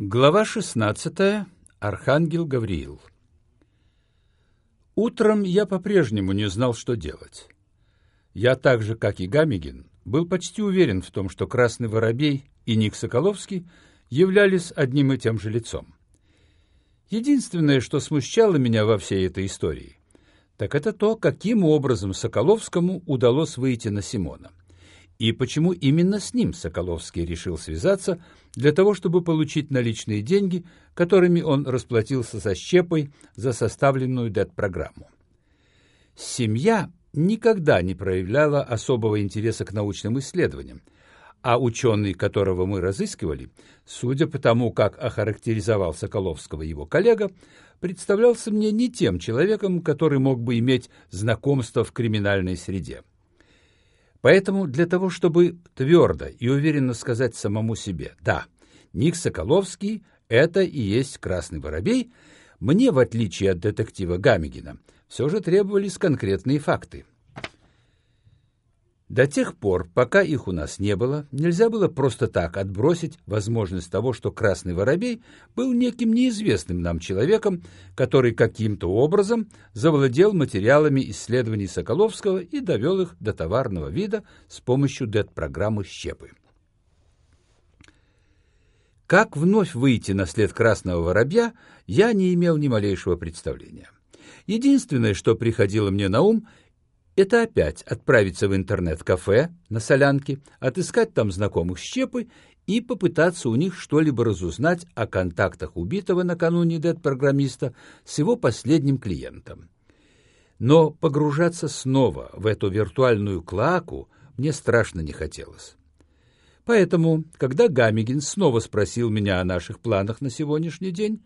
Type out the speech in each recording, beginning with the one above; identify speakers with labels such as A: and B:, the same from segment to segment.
A: Глава 16. Архангел Гавриил. Утром я по-прежнему не знал, что делать. Я так же, как и Гамигин, был почти уверен в том, что Красный Воробей и Ник Соколовский являлись одним и тем же лицом. Единственное, что смущало меня во всей этой истории, так это то, каким образом Соколовскому удалось выйти на Симона и почему именно с ним Соколовский решил связаться для того, чтобы получить наличные деньги, которыми он расплатился со Щепой за составленную ДЭТ-программу. Семья никогда не проявляла особого интереса к научным исследованиям, а ученый, которого мы разыскивали, судя по тому, как охарактеризовал Соколовского его коллега, представлялся мне не тем человеком, который мог бы иметь знакомство в криминальной среде. Поэтому для того, чтобы твердо и уверенно сказать самому себе «да, Ник Соколовский – это и есть Красный Воробей», мне, в отличие от детектива Гамигина, все же требовались конкретные факты – до тех пор, пока их у нас не было, нельзя было просто так отбросить возможность того, что Красный Воробей был неким неизвестным нам человеком, который каким-то образом завладел материалами исследований Соколовского и довел их до товарного вида с помощью ДЭТ-программы «Щепы». Как вновь выйти на след Красного Воробья, я не имел ни малейшего представления. Единственное, что приходило мне на ум, это опять отправиться в интернет-кафе на Солянке, отыскать там знакомых Щепы и попытаться у них что-либо разузнать о контактах убитого накануне дед-программиста с его последним клиентом. Но погружаться снова в эту виртуальную клаку мне страшно не хотелось. Поэтому, когда Гамигин снова спросил меня о наших планах на сегодняшний день,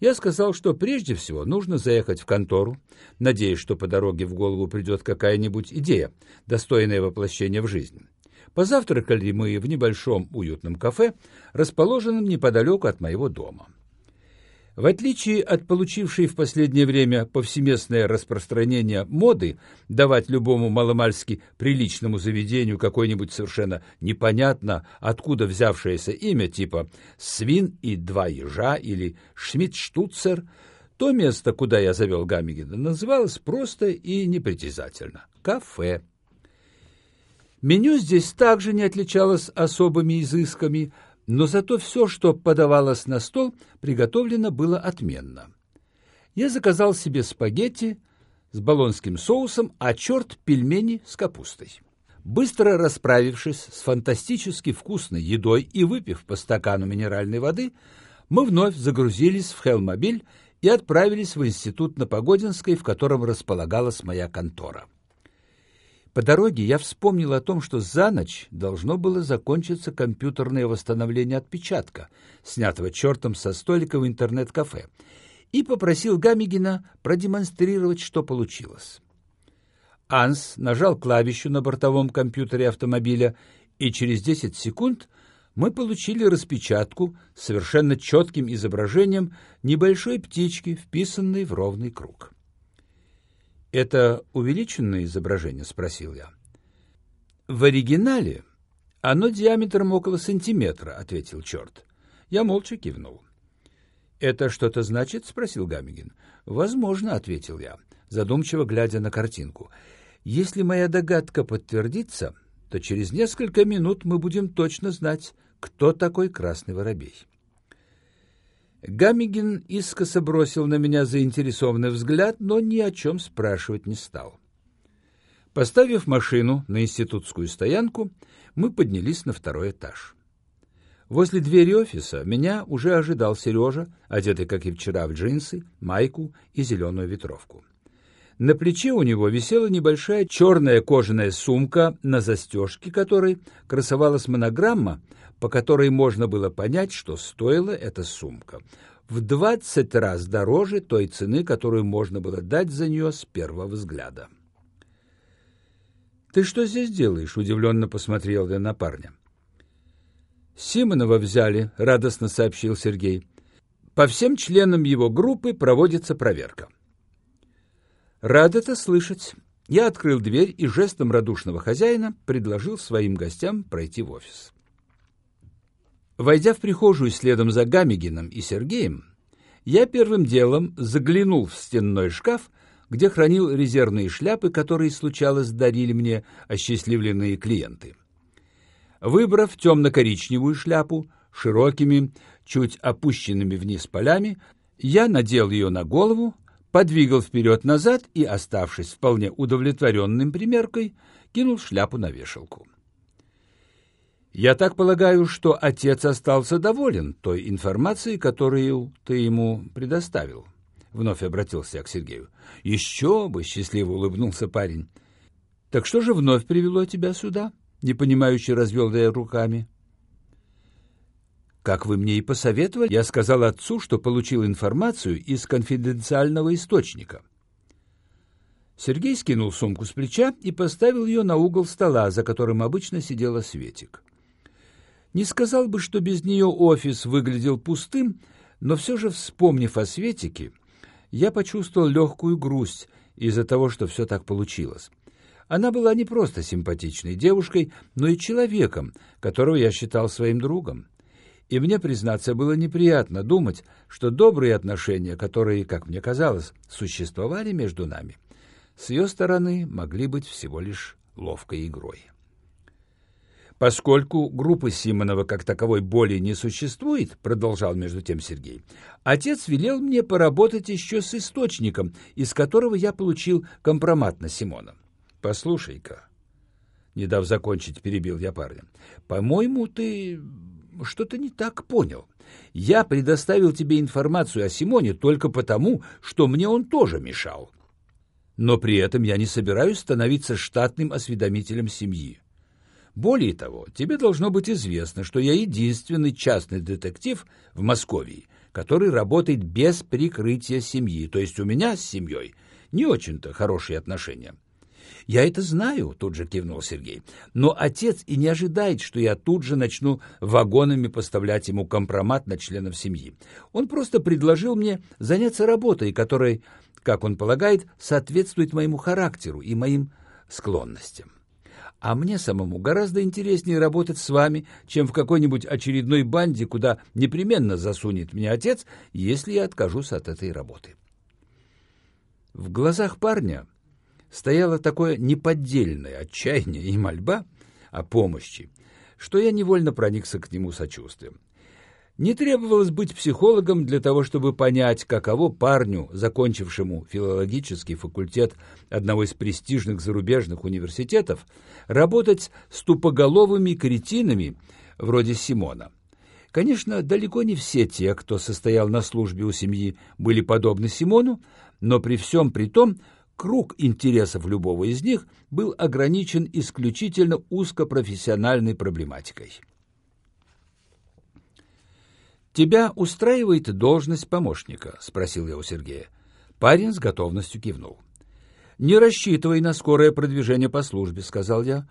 A: я сказал, что прежде всего нужно заехать в контору, надеясь, что по дороге в голову придет какая-нибудь идея, достойная воплощения в жизнь. Позавтракали мы в небольшом уютном кафе, расположенном неподалеку от моего дома. В отличие от получившей в последнее время повсеместное распространение моды давать любому маломальски приличному заведению какое-нибудь совершенно непонятно откуда взявшееся имя типа «Свин и два ежа» или «Шмидтштуцер», то место, куда я завел Гаммигена, называлось просто и непритязательно – кафе. Меню здесь также не отличалось особыми изысками – но зато все, что подавалось на стол, приготовлено было отменно. Я заказал себе спагетти с болонским соусом, а черт пельмени с капустой. Быстро расправившись с фантастически вкусной едой и выпив по стакану минеральной воды, мы вновь загрузились в Хелмобиль и отправились в институт на Погодинской, в котором располагалась моя контора. По дороге я вспомнил о том, что за ночь должно было закончиться компьютерное восстановление отпечатка, снятого чертом со столика в интернет-кафе, и попросил Гамигина продемонстрировать, что получилось. Анс нажал клавишу на бортовом компьютере автомобиля, и через 10 секунд мы получили распечатку с совершенно четким изображением небольшой птички, вписанной в ровный круг. «Это увеличенное изображение?» — спросил я. «В оригинале оно диаметром около сантиметра», — ответил черт. Я молча кивнул. «Это что-то значит?» — спросил Гамигин. «Возможно», — ответил я, задумчиво глядя на картинку. «Если моя догадка подтвердится, то через несколько минут мы будем точно знать, кто такой Красный Воробей». Гамигин искоса бросил на меня заинтересованный взгляд, но ни о чем спрашивать не стал. Поставив машину на институтскую стоянку, мы поднялись на второй этаж. Возле двери офиса меня уже ожидал Сережа, одетый, как и вчера, в джинсы, майку и зеленую ветровку. На плече у него висела небольшая черная кожаная сумка, на застежке которой красовалась монограмма, по которой можно было понять, что стоила эта сумка в двадцать раз дороже той цены, которую можно было дать за нее с первого взгляда. «Ты что здесь делаешь?» — удивленно посмотрел я на парня. «Симонова взяли», — радостно сообщил Сергей. «По всем членам его группы проводится проверка». «Рад это слышать». Я открыл дверь и жестом радушного хозяина предложил своим гостям пройти в офис. Войдя в прихожую следом за Гамигином и Сергеем, я первым делом заглянул в стенной шкаф, где хранил резервные шляпы, которые, случалось, дарили мне осчастливленные клиенты. Выбрав темно-коричневую шляпу, широкими, чуть опущенными вниз полями, я надел ее на голову, подвигал вперед-назад и, оставшись вполне удовлетворенным примеркой, кинул шляпу на вешалку. «Я так полагаю, что отец остался доволен той информацией, которую ты ему предоставил?» Вновь обратился я к Сергею. «Еще бы!» — счастливо улыбнулся парень. «Так что же вновь привело тебя сюда?» — непонимающе развел я руками. Как вы мне и посоветовали, я сказал отцу, что получил информацию из конфиденциального источника. Сергей скинул сумку с плеча и поставил ее на угол стола, за которым обычно сидела Светик. Не сказал бы, что без нее офис выглядел пустым, но все же, вспомнив о Светике, я почувствовал легкую грусть из-за того, что все так получилось. Она была не просто симпатичной девушкой, но и человеком, которого я считал своим другом и мне, признаться, было неприятно думать, что добрые отношения, которые, как мне казалось, существовали между нами, с ее стороны могли быть всего лишь ловкой игрой. Поскольку группы Симонова как таковой более не существует, продолжал между тем Сергей, отец велел мне поработать еще с источником, из которого я получил компромат на Симона. Послушай-ка, не дав закончить, перебил я парня, по-моему, ты что-то не так понял. Я предоставил тебе информацию о Симоне только потому, что мне он тоже мешал. Но при этом я не собираюсь становиться штатным осведомителем семьи. Более того, тебе должно быть известно, что я единственный частный детектив в Москве, который работает без прикрытия семьи, то есть у меня с семьей не очень-то хорошие отношения. «Я это знаю», — тут же кивнул Сергей. «Но отец и не ожидает, что я тут же начну вагонами поставлять ему компромат на членов семьи. Он просто предложил мне заняться работой, которая, как он полагает, соответствует моему характеру и моим склонностям. А мне самому гораздо интереснее работать с вами, чем в какой-нибудь очередной банде, куда непременно засунет меня отец, если я откажусь от этой работы». В глазах парня стояло такое неподдельное отчаяние и мольба о помощи, что я невольно проникся к нему сочувствием. Не требовалось быть психологом для того, чтобы понять, каково парню, закончившему филологический факультет одного из престижных зарубежных университетов, работать с тупоголовыми кретинами вроде Симона. Конечно, далеко не все те, кто состоял на службе у семьи, были подобны Симону, но при всем при том Круг интересов любого из них был ограничен исключительно узкопрофессиональной проблематикой. «Тебя устраивает должность помощника?» — спросил я у Сергея. Парень с готовностью кивнул. «Не рассчитывай на скорое продвижение по службе», — сказал я,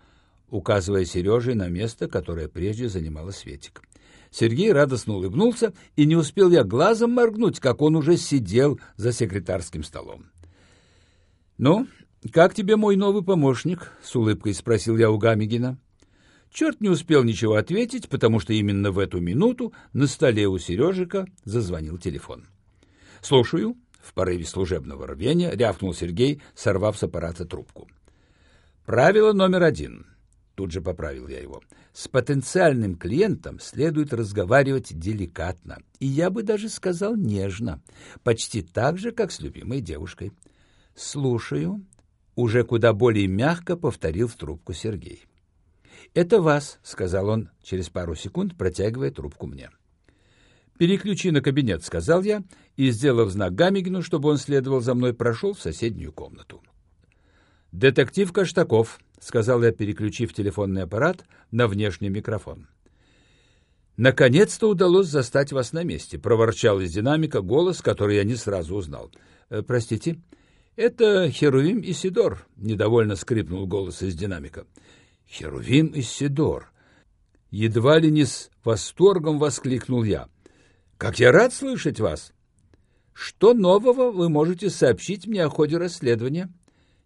A: указывая Сереже на место, которое прежде занимала Светик. Сергей радостно улыбнулся, и не успел я глазом моргнуть, как он уже сидел за секретарским столом. «Ну, как тебе мой новый помощник?» — с улыбкой спросил я у Гамигина. Черт не успел ничего ответить, потому что именно в эту минуту на столе у Сережика зазвонил телефон. «Слушаю», — в порыве служебного рвения рявкнул Сергей, сорвав с аппарата трубку. «Правило номер один», — тут же поправил я его, — «с потенциальным клиентом следует разговаривать деликатно, и я бы даже сказал нежно, почти так же, как с любимой девушкой». «Слушаю», — уже куда более мягко повторил в трубку Сергей. «Это вас», — сказал он через пару секунд, протягивая трубку мне. «Переключи на кабинет», — сказал я, и, сделав знак Гамигину, чтобы он следовал за мной, прошел в соседнюю комнату. «Детектив Каштаков», — сказал я, переключив телефонный аппарат на внешний микрофон. «Наконец-то удалось застать вас на месте», — проворчал из динамика голос, который я не сразу узнал. «Э, «Простите, «Это Херувим и Сидор», — недовольно скрипнул голос из динамика. «Херувим и Сидор». Едва ли не с восторгом воскликнул я. «Как я рад слышать вас!» «Что нового вы можете сообщить мне о ходе расследования?»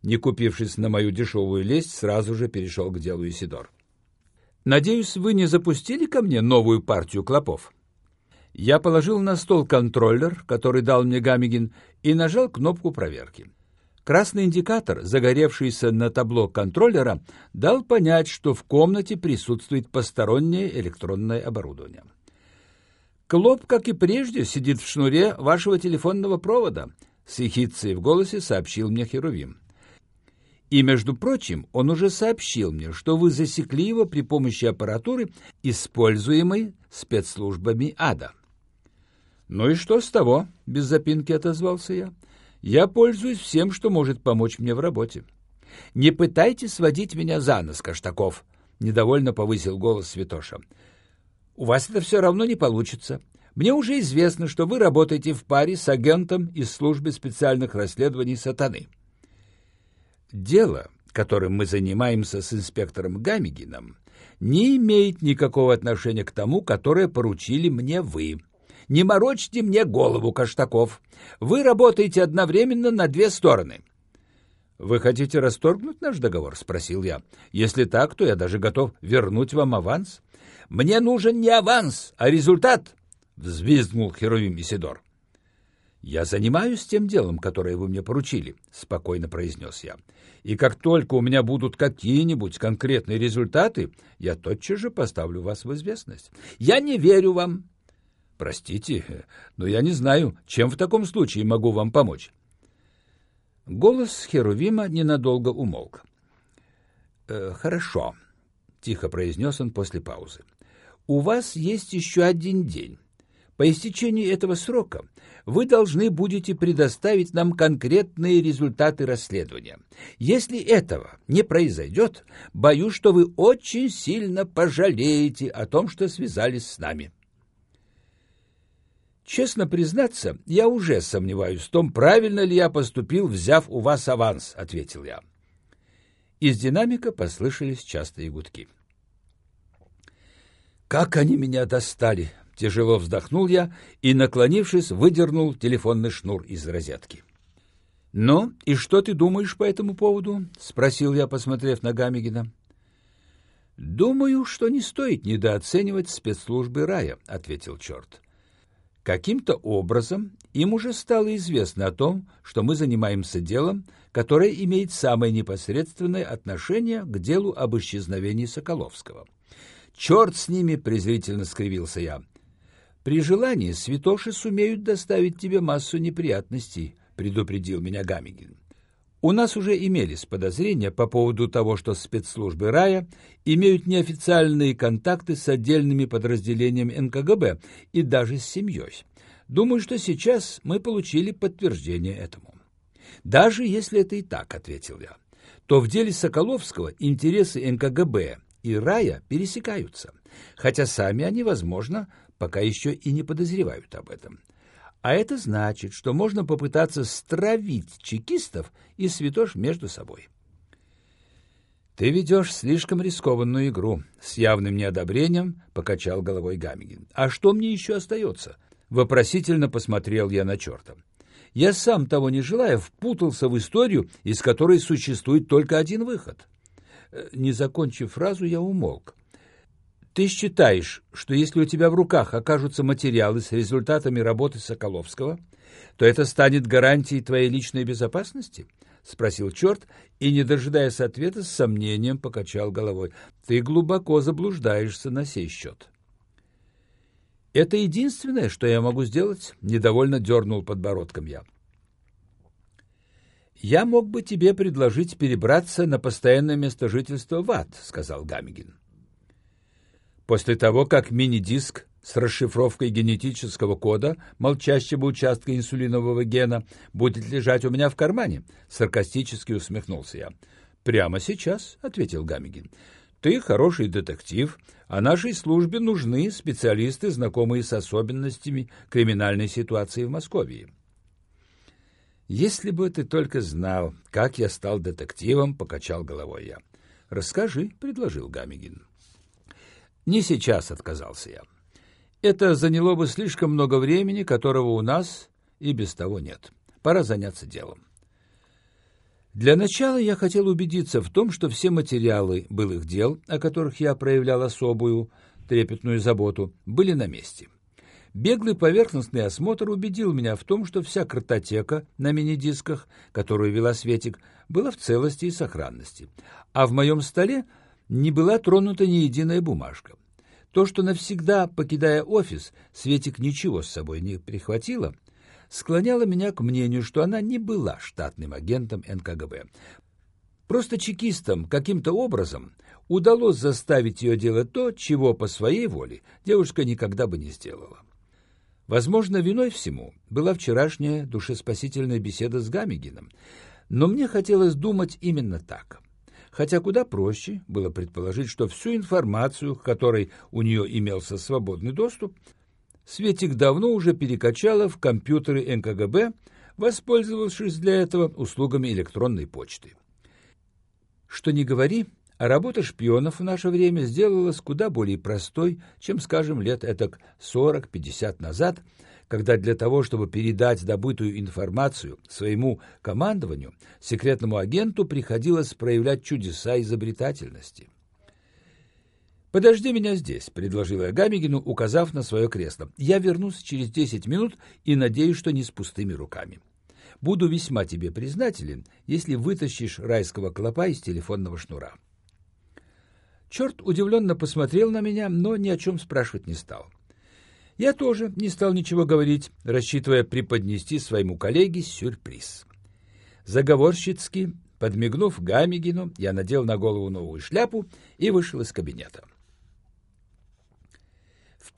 A: Не купившись на мою дешевую лесть, сразу же перешел к делу Исидор. Надеюсь, вы не запустили ко мне новую партию клопов?» Я положил на стол контроллер, который дал мне Гамигин, и нажал кнопку проверки. Красный индикатор, загоревшийся на табло контроллера, дал понять, что в комнате присутствует постороннее электронное оборудование. «Клоп, как и прежде, сидит в шнуре вашего телефонного провода», — с ехидцей в голосе сообщил мне Херувим. И, между прочим, он уже сообщил мне, что вы засекли его при помощи аппаратуры, используемой спецслужбами ада. «Ну и что с того?» — без запинки отозвался я. «Я пользуюсь всем, что может помочь мне в работе». «Не пытайтесь сводить меня за нос, Каштаков!» — недовольно повысил голос Святоша. «У вас это все равно не получится. Мне уже известно, что вы работаете в паре с агентом из службы специальных расследований «Сатаны». Дело, которым мы занимаемся с инспектором Гамигином, не имеет никакого отношения к тому, которое поручили мне вы. Не морочьте мне голову, Каштаков. Вы работаете одновременно на две стороны. Вы хотите расторгнуть наш договор, спросил я. Если так, то я даже готов вернуть вам аванс. Мне нужен не аванс, а результат, взвизгнул Херувим Исидор. «Я занимаюсь тем делом, которое вы мне поручили», — спокойно произнес я. «И как только у меня будут какие-нибудь конкретные результаты, я тотчас же поставлю вас в известность». «Я не верю вам», Простите, но я не знаю, чем в таком случае могу вам помочь. Голос Херувима ненадолго умолк. «Э, «Хорошо», — тихо произнес он после паузы. «У вас есть еще один день. По истечении этого срока вы должны будете предоставить нам конкретные результаты расследования. Если этого не произойдет, боюсь, что вы очень сильно пожалеете о том, что связались с нами». Честно признаться, я уже сомневаюсь в том, правильно ли я поступил, взяв у вас аванс, ответил я. Из динамика послышались частые гудки. Как они меня достали, тяжело вздохнул я и, наклонившись, выдернул телефонный шнур из розетки. «Ну, и что ты думаешь по этому поводу?» — спросил я, посмотрев на Гамигина. «Думаю, что не стоит недооценивать спецслужбы рая», — ответил черт. Каким-то образом им уже стало известно о том, что мы занимаемся делом, которое имеет самое непосредственное отношение к делу об исчезновении Соколовского. «Черт с ними!» — презрительно скривился я. «При желании святоши сумеют доставить тебе массу неприятностей», — предупредил меня Гамигин. У нас уже имелись подозрения по поводу того, что спецслужбы рая имеют неофициальные контакты с отдельными подразделениями НКГБ и даже с семьей. Думаю, что сейчас мы получили подтверждение этому. Даже если это и так, ответил я, то в деле Соколовского интересы НКГБ и рая пересекаются, хотя сами они, возможно, пока еще и не подозревают об этом. А это значит, что можно попытаться стравить чекистов и святош между собой. «Ты ведешь слишком рискованную игру», — с явным неодобрением покачал головой Гамигин. «А что мне еще остается?» — вопросительно посмотрел я на черта. «Я сам того не желая впутался в историю, из которой существует только один выход». Э, не закончив фразу, я умолк. Ты считаешь, что если у тебя в руках окажутся материалы с результатами работы Соколовского, то это станет гарантией твоей личной безопасности? — спросил черт и, не дожидаясь ответа, с сомнением покачал головой. — Ты глубоко заблуждаешься на сей счет. — Это единственное, что я могу сделать, — недовольно дернул подбородком я. — Я мог бы тебе предложить перебраться на постоянное место жительства в ад, — сказал Гамигин. После того, как мини-диск с расшифровкой генетического кода молчащего участка инсулинового гена будет лежать у меня в кармане, саркастически усмехнулся я. Прямо сейчас, ответил Гамигин. Ты хороший детектив, а нашей службе нужны специалисты, знакомые с особенностями криминальной ситуации в Москве. Если бы ты только знал, как я стал детективом, покачал головой я. Расскажи, предложил Гамигин. Не сейчас отказался я. Это заняло бы слишком много времени, которого у нас и без того нет. Пора заняться делом. Для начала я хотел убедиться в том, что все материалы былых дел, о которых я проявлял особую трепетную заботу, были на месте. Беглый поверхностный осмотр убедил меня в том, что вся картотека на мини-дисках, которую вела Светик, была в целости и сохранности, а в моем столе не была тронута ни единая бумажка. То, что навсегда, покидая офис, Светик ничего с собой не прихватила, склоняло меня к мнению, что она не была штатным агентом НКГБ. Просто чекистам каким-то образом удалось заставить ее делать то, чего по своей воле девушка никогда бы не сделала. Возможно, виной всему была вчерашняя душеспасительная беседа с Гамигином, но мне хотелось думать именно так. Хотя куда проще было предположить, что всю информацию, к которой у нее имелся свободный доступ, Светик давно уже перекачала в компьютеры НКГБ, воспользовавшись для этого услугами электронной почты. Что ни говори, а работа шпионов в наше время сделалась куда более простой, чем, скажем, лет этак 40-50 назад, когда для того, чтобы передать добытую информацию своему командованию, секретному агенту приходилось проявлять чудеса изобретательности. «Подожди меня здесь», — предложила я Гамигину, указав на свое кресло. «Я вернусь через десять минут и надеюсь, что не с пустыми руками. Буду весьма тебе признателен, если вытащишь райского клопа из телефонного шнура». Черт удивленно посмотрел на меня, но ни о чем спрашивать не стал. Я тоже не стал ничего говорить, рассчитывая преподнести своему коллеге сюрприз. Заговорщицки, подмигнув Гамигину, я надел на голову новую шляпу и вышел из кабинета.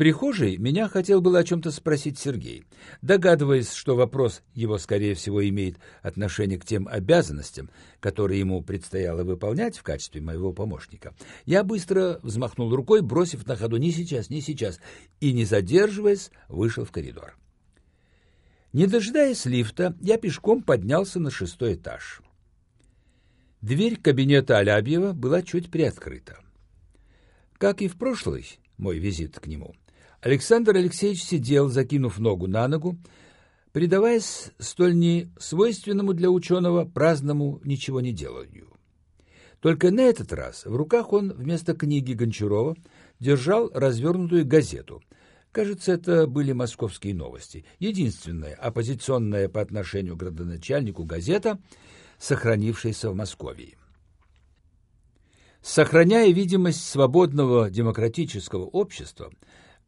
A: Прихожей меня хотел было о чем-то спросить Сергей. Догадываясь, что вопрос его, скорее всего, имеет отношение к тем обязанностям, которые ему предстояло выполнять в качестве моего помощника, я быстро взмахнул рукой, бросив на ходу «не сейчас, не сейчас», и, не задерживаясь, вышел в коридор. Не дожидаясь лифта, я пешком поднялся на шестой этаж. Дверь кабинета Алябьева была чуть приоткрыта. Как и в прошлый мой визит к нему, Александр Алексеевич сидел, закинув ногу на ногу, предаваясь столь несвойственному для ученого праздному ничего не деланию. Только на этот раз в руках он вместо книги Гончарова держал развернутую газету. Кажется, это были московские новости. Единственная оппозиционная по отношению к градоначальнику газета, сохранившаяся в Москве. Сохраняя видимость свободного демократического общества,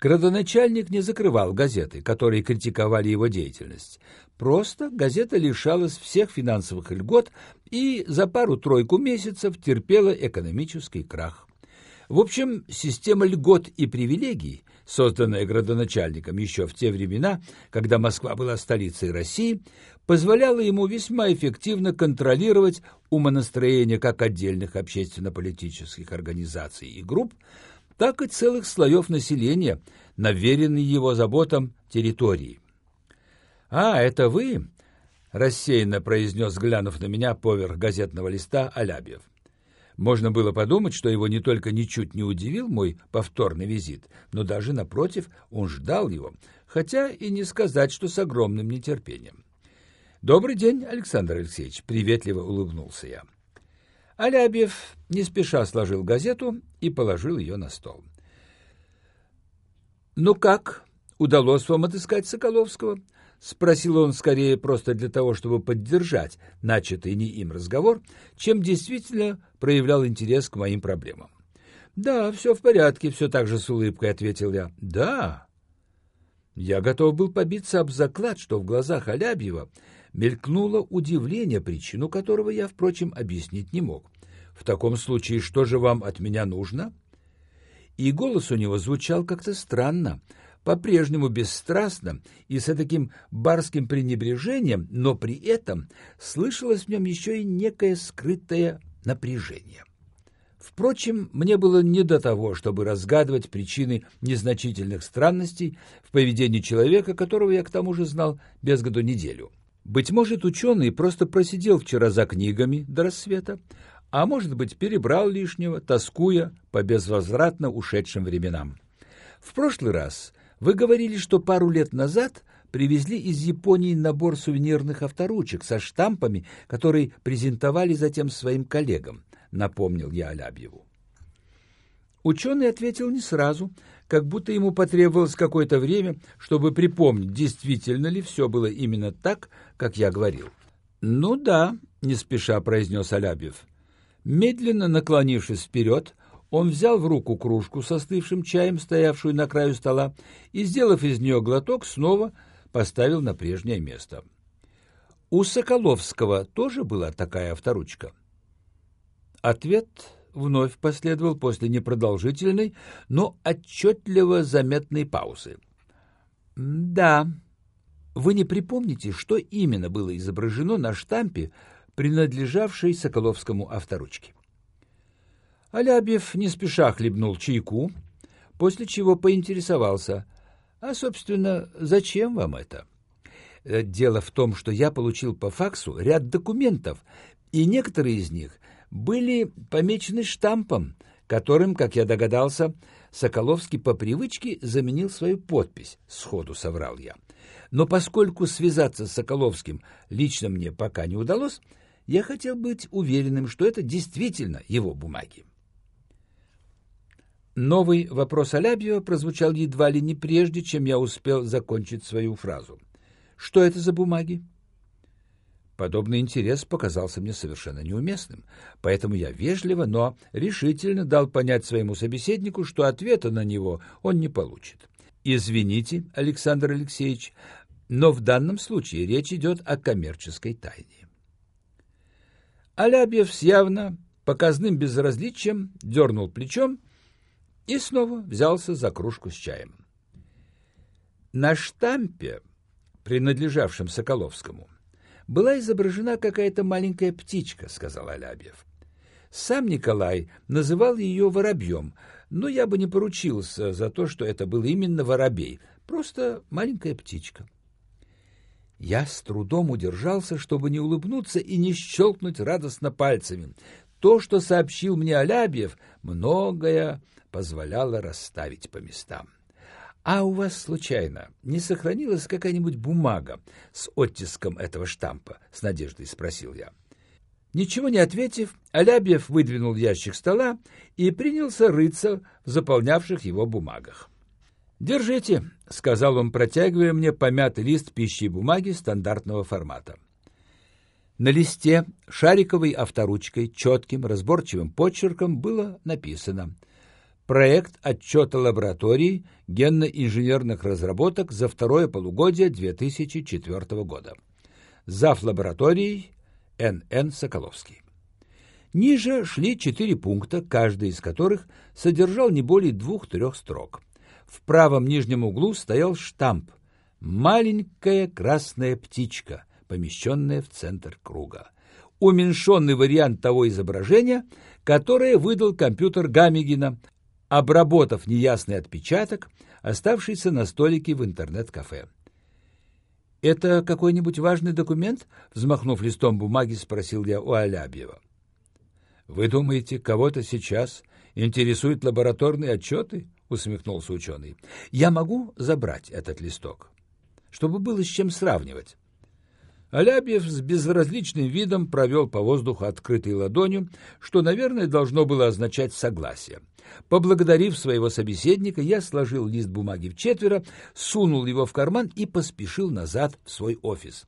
A: Градоначальник не закрывал газеты, которые критиковали его деятельность. Просто газета лишалась всех финансовых льгот и за пару-тройку месяцев терпела экономический крах. В общем, система льгот и привилегий, созданная градоначальником еще в те времена, когда Москва была столицей России, позволяла ему весьма эффективно контролировать умонастроение как отдельных общественно-политических организаций и групп, так и целых слоев населения, наверенной его заботам территории. «А, это вы?» — рассеянно произнес, глянув на меня поверх газетного листа Алябьев. Можно было подумать, что его не только ничуть не удивил мой повторный визит, но даже, напротив, он ждал его, хотя и не сказать, что с огромным нетерпением. «Добрый день, Александр Алексеевич», — приветливо улыбнулся я. Алябьев не спеша сложил газету и положил ее на стол. «Ну как, удалось вам отыскать Соколовского?» — спросил он скорее просто для того, чтобы поддержать начатый не им разговор, чем действительно проявлял интерес к моим проблемам. «Да, все в порядке», — все так же с улыбкой ответил я. «Да». Я готов был побиться об заклад, что в глазах Алябьева мелькнуло удивление, причину которого я, впрочем, объяснить не мог. «В таком случае, что же вам от меня нужно?» И голос у него звучал как-то странно, по-прежнему бесстрастно и с таким барским пренебрежением, но при этом слышалось в нем еще и некое скрытое напряжение. Впрочем, мне было не до того, чтобы разгадывать причины незначительных странностей в поведении человека, которого я к тому же знал без году неделю. Быть может, ученый просто просидел вчера за книгами до рассвета, а может быть, перебрал лишнего, тоскуя по безвозвратно ушедшим временам. В прошлый раз вы говорили, что пару лет назад привезли из Японии набор сувенирных авторучек со штампами, которые презентовали затем своим коллегам, напомнил я Алябьеву. Ученый ответил не сразу, как будто ему потребовалось какое-то время, чтобы припомнить, действительно ли все было именно так, как я говорил. «Ну да», — не спеша произнес Алябьев. Медленно наклонившись вперед, он взял в руку кружку со остывшим чаем, стоявшую на краю стола, и, сделав из нее глоток, снова поставил на прежнее место. У Соколовского тоже была такая авторучка. Ответ вновь последовал после непродолжительной, но отчетливо заметной паузы. «Да, вы не припомните, что именно было изображено на штампе, принадлежавшей Соколовскому авторучке?» Алябьев не спеша хлебнул чайку, после чего поинтересовался, «А, собственно, зачем вам это?» «Э, «Дело в том, что я получил по факсу ряд документов, и некоторые из них были помечены штампом, которым, как я догадался, Соколовский по привычке заменил свою подпись, сходу соврал я. Но поскольку связаться с Соколовским лично мне пока не удалось, я хотел быть уверенным, что это действительно его бумаги. Новый вопрос Алябьева прозвучал едва ли не прежде, чем я успел закончить свою фразу. «Что это за бумаги?» Подобный интерес показался мне совершенно неуместным, поэтому я вежливо, но решительно дал понять своему собеседнику, что ответа на него он не получит. «Извините, Александр Алексеевич, но в данном случае речь идет о коммерческой тайне». Алябьев с явно показным безразличием дернул плечом и снова взялся за кружку с чаем. На штампе, принадлежавшем Соколовскому, была изображена какая-то маленькая птичка, — сказал Алябьев. Сам Николай называл ее воробьем, но я бы не поручился за то, что это был именно воробей, просто маленькая птичка. Я с трудом удержался, чтобы не улыбнуться и не щелкнуть радостно пальцами. То, что сообщил мне Алябьев, многое позволяло расставить по местам. А у вас, случайно, не сохранилась какая-нибудь бумага с оттиском этого штампа? — с надеждой спросил я. Ничего не ответив, Алябьев выдвинул ящик стола и принялся рыться в заполнявших его бумагах. «Держите», — сказал он, протягивая мне помятый лист пищи и бумаги стандартного формата. На листе шариковой авторучкой четким разборчивым почерком было написано — проект отчета лаборатории генно-инженерных разработок за второе полугодие 2004 года. Зав. лабораторией Н.Н. Соколовский. Ниже шли четыре пункта, каждый из которых содержал не более двух-трех строк. В правом нижнем углу стоял штамп «Маленькая красная птичка», помещенная в центр круга. Уменьшенный вариант того изображения, которое выдал компьютер Гамигина, обработав неясный отпечаток, оставшийся на столике в интернет-кафе. «Это какой-нибудь важный документ?» — взмахнув листом бумаги, спросил я у Алябьева. «Вы думаете, кого-то сейчас интересуют лабораторные отчеты?» — усмехнулся ученый. «Я могу забрать этот листок, чтобы было с чем сравнивать». Алябьев с безразличным видом провел по воздуху открытой ладонью, что, наверное, должно было означать согласие. Поблагодарив своего собеседника, я сложил лист бумаги в четверо, сунул его в карман и поспешил назад в свой офис.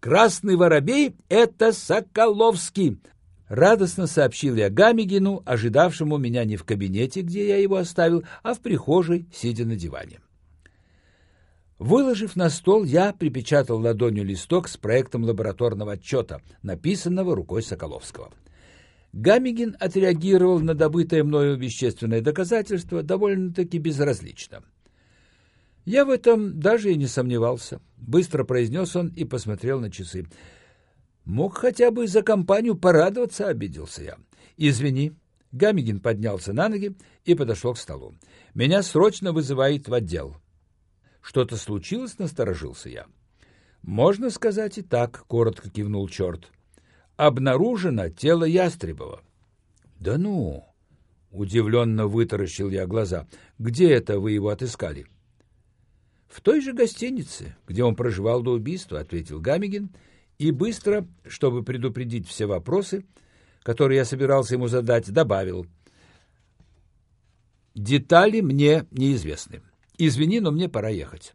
A: «Красный воробей — это Соколовский!» Радостно сообщил я Гамигину, ожидавшему меня не в кабинете, где я его оставил, а в прихожей, сидя на диване. Выложив на стол, я припечатал ладонью листок с проектом лабораторного отчета, написанного рукой Соколовского. Гамигин отреагировал на добытое мною вещественное доказательство довольно-таки безразлично. Я в этом даже и не сомневался. Быстро произнес он и посмотрел на часы. Мог хотя бы за компанию порадоваться, обиделся я. Извини. Гамигин поднялся на ноги и подошел к столу. Меня срочно вызывает в отдел. Что-то случилось, насторожился я. Можно сказать и так, коротко кивнул черт обнаружено тело Ястребова. — Да ну! — удивленно вытаращил я глаза. — Где это вы его отыскали? — В той же гостинице, где он проживал до убийства, ответил Гамигин, и быстро, чтобы предупредить все вопросы, которые я собирался ему задать, добавил. Детали мне неизвестны. Извини, но мне пора ехать.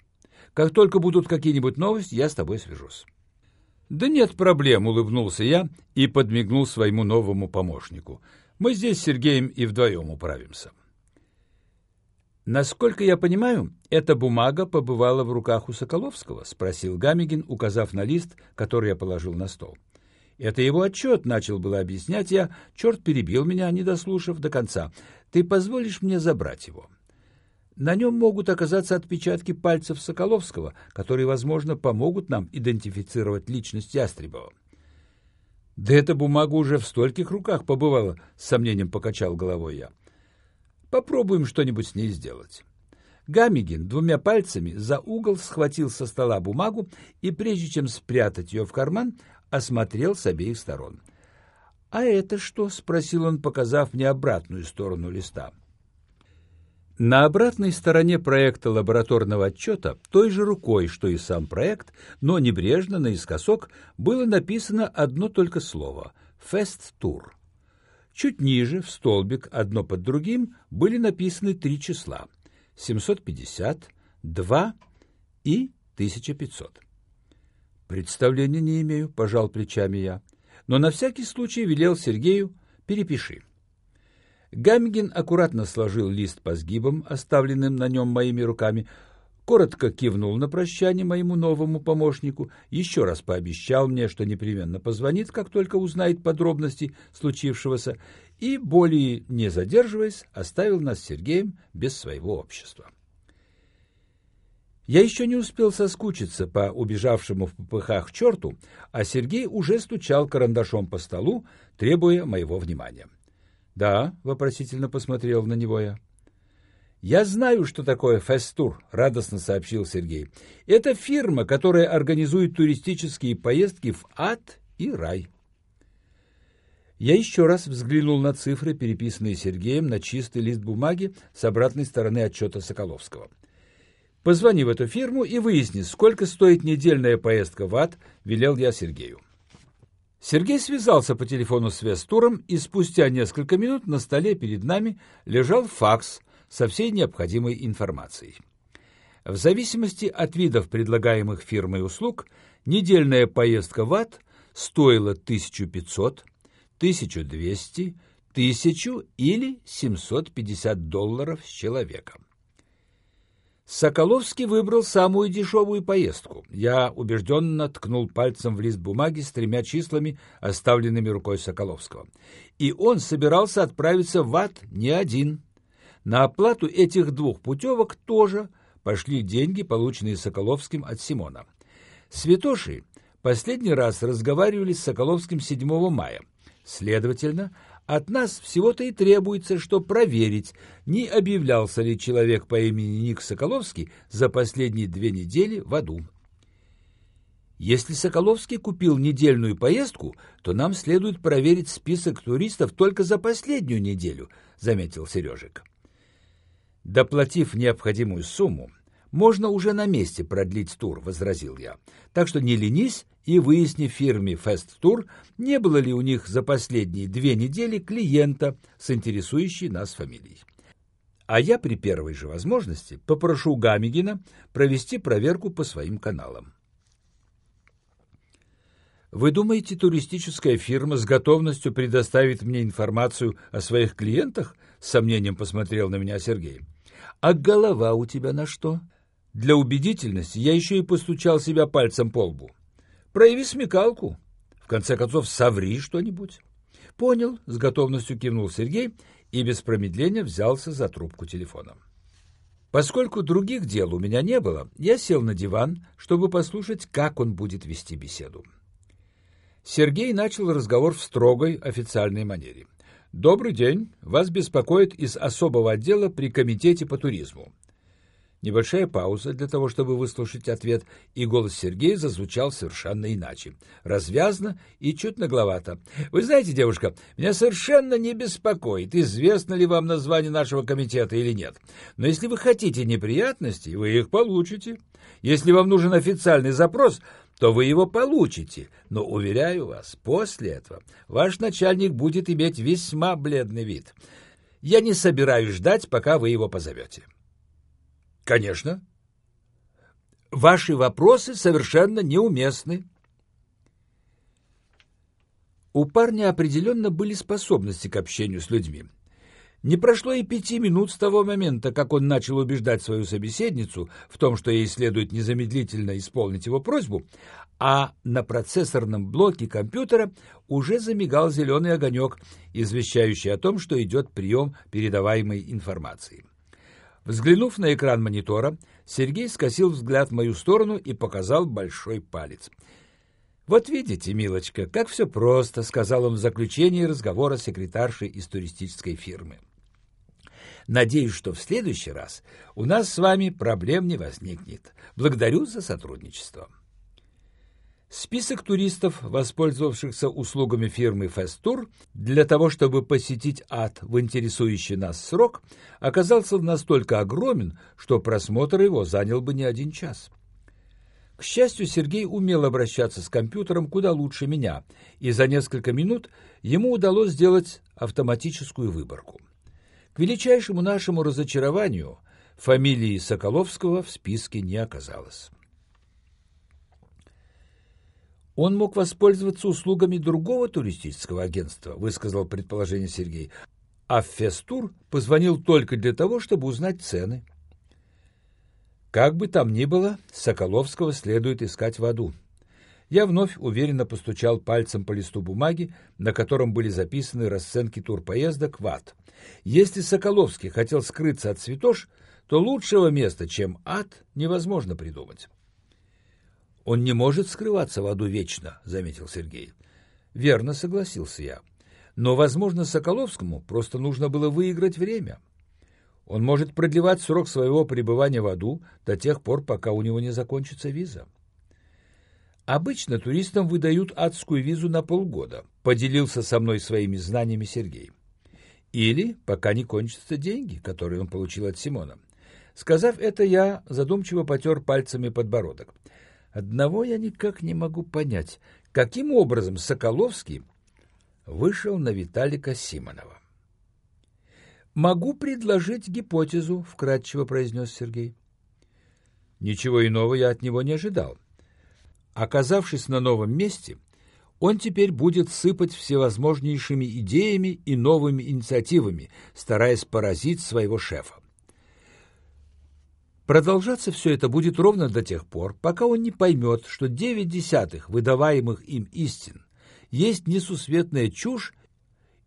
A: Как только будут какие-нибудь новости, я с тобой свяжусь. «Да нет проблем», — улыбнулся я и подмигнул своему новому помощнику. «Мы здесь с Сергеем и вдвоем управимся». «Насколько я понимаю, эта бумага побывала в руках у Соколовского?» — спросил Гамигин, указав на лист, который я положил на стол. «Это его отчет», — начал было объяснять я. Черт перебил меня, не дослушав до конца. «Ты позволишь мне забрать его?» На нем могут оказаться отпечатки пальцев Соколовского, которые, возможно, помогут нам идентифицировать личность Ястребова. «Да эта бумага уже в стольких руках побывала», — с сомнением покачал головой я. «Попробуем что-нибудь с ней сделать». Гамигин двумя пальцами за угол схватил со стола бумагу и, прежде чем спрятать ее в карман, осмотрел с обеих сторон. «А это что?» — спросил он, показав мне обратную сторону листа. На обратной стороне проекта лабораторного отчета, той же рукой, что и сам проект, но небрежно, наискосок, было написано одно только слово «Фест-тур». Чуть ниже, в столбик, одно под другим, были написаны три числа — 750, 2 и 1500. «Представления не имею», — пожал плечами я, но на всякий случай велел Сергею «перепиши». Гамгин аккуратно сложил лист по сгибам, оставленным на нем моими руками, коротко кивнул на прощание моему новому помощнику, еще раз пообещал мне, что непременно позвонит, как только узнает подробности случившегося, и, более не задерживаясь, оставил нас с Сергеем без своего общества. Я еще не успел соскучиться по убежавшему в попыхах черту, а Сергей уже стучал карандашом по столу, требуя моего внимания. «Да», — вопросительно посмотрел на него я. «Я знаю, что такое Фестур», — радостно сообщил Сергей. «Это фирма, которая организует туристические поездки в ад и рай». Я еще раз взглянул на цифры, переписанные Сергеем на чистый лист бумаги с обратной стороны отчета Соколовского. «Позвони в эту фирму и выясни, сколько стоит недельная поездка в ад», — велел я Сергею. Сергей связался по телефону с Вестуром, и спустя несколько минут на столе перед нами лежал факс со всей необходимой информацией. В зависимости от видов предлагаемых фирмой услуг, недельная поездка в ад стоила 1500, 1200, 1000 или 750 долларов с человека. Соколовский выбрал самую дешевую поездку. Я убежденно ткнул пальцем в лист бумаги с тремя числами, оставленными рукой Соколовского. И он собирался отправиться в ад не один. На оплату этих двух путевок тоже пошли деньги, полученные Соколовским от Симона. Святоши последний раз разговаривали с Соколовским 7 мая. Следовательно, от нас всего-то и требуется, что проверить, не объявлялся ли человек по имени Ник Соколовский за последние две недели в аду. Если Соколовский купил недельную поездку, то нам следует проверить список туристов только за последнюю неделю, заметил Сережик. Доплатив необходимую сумму, можно уже на месте продлить тур, возразил я. Так что не ленись и выясни фирме Fast Tour, не было ли у них за последние две недели клиента с интересующей нас фамилией. А я при первой же возможности попрошу Гамигина провести проверку по своим каналам. Вы думаете, туристическая фирма с готовностью предоставит мне информацию о своих клиентах? С сомнением посмотрел на меня Сергей. А голова у тебя на что? Для убедительности я еще и постучал себя пальцем по лбу. Прояви смекалку. В конце концов, соври что-нибудь. Понял, с готовностью кивнул Сергей и без промедления взялся за трубку телефона. Поскольку других дел у меня не было, я сел на диван, чтобы послушать, как он будет вести беседу. Сергей начал разговор в строгой официальной манере. «Добрый день. Вас беспокоит из особого отдела при Комитете по туризму. Небольшая пауза для того, чтобы выслушать ответ, и голос Сергея зазвучал совершенно иначе. Развязно и чуть нагловато. «Вы знаете, девушка, меня совершенно не беспокоит, известно ли вам название нашего комитета или нет. Но если вы хотите неприятностей, вы их получите. Если вам нужен официальный запрос, то вы его получите. Но, уверяю вас, после этого ваш начальник будет иметь весьма бледный вид. Я не собираюсь ждать, пока вы его позовете». Конечно. Ваши вопросы совершенно неуместны. У парня определенно были способности к общению с людьми. Не прошло и пяти минут с того момента, как он начал убеждать свою собеседницу в том, что ей следует незамедлительно исполнить его просьбу, а на процессорном блоке компьютера уже замигал зеленый огонек, извещающий о том, что идет прием передаваемой информации. Взглянув на экран монитора, Сергей скосил взгляд в мою сторону и показал большой палец. «Вот видите, милочка, как все просто», — сказал он в заключении разговора с секретаршей из туристической фирмы. «Надеюсь, что в следующий раз у нас с вами проблем не возникнет. Благодарю за сотрудничество». Список туристов, воспользовавшихся услугами фирмы Фестур для того, чтобы посетить ад в интересующий нас срок, оказался настолько огромен, что просмотр его занял бы не один час. К счастью, Сергей умел обращаться с компьютером куда лучше меня, и за несколько минут ему удалось сделать автоматическую выборку. К величайшему нашему разочарованию фамилии Соколовского в списке не оказалось. Он мог воспользоваться услугами другого туристического агентства, высказал предположение Сергей. А в Фестур позвонил только для того, чтобы узнать цены. Как бы там ни было, Соколовского следует искать в аду. Я вновь уверенно постучал пальцем по листу бумаги, на котором были записаны расценки турпоездок в ад. Если Соколовский хотел скрыться от святош, то лучшего места, чем ад, невозможно придумать. Он не может скрываться в аду вечно, заметил Сергей. Верно, согласился я. Но, возможно, Соколовскому просто нужно было выиграть время. Он может продлевать срок своего пребывания в аду до тех пор, пока у него не закончится виза. Обычно туристам выдают адскую визу на полгода, поделился со мной своими знаниями Сергей. Или пока не кончатся деньги, которые он получил от Симона. Сказав это, я задумчиво потер пальцами подбородок. Одного я никак не могу понять, каким образом Соколовский вышел на Виталика Симонова. «Могу предложить гипотезу», — вкратчиво произнес Сергей. Ничего иного я от него не ожидал. Оказавшись на новом месте, он теперь будет сыпать всевозможнейшими идеями и новыми инициативами, стараясь поразить своего шефа. Продолжаться все это будет ровно до тех пор, пока он не поймет, что девять десятых выдаваемых им истин есть несусветная чушь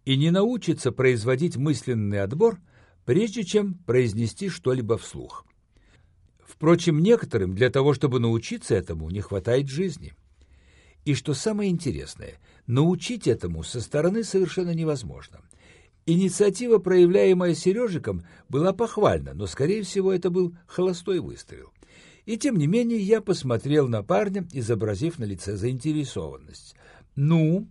A: и не научится производить мысленный отбор, прежде чем произнести что-либо вслух. Впрочем, некоторым для того, чтобы научиться этому, не хватает жизни. И что самое интересное, научить этому со стороны совершенно невозможно – Инициатива, проявляемая Сережиком, была похвальна, но, скорее всего, это был холостой выстрел. И тем не менее я посмотрел на парня, изобразив на лице заинтересованность. «Ну?»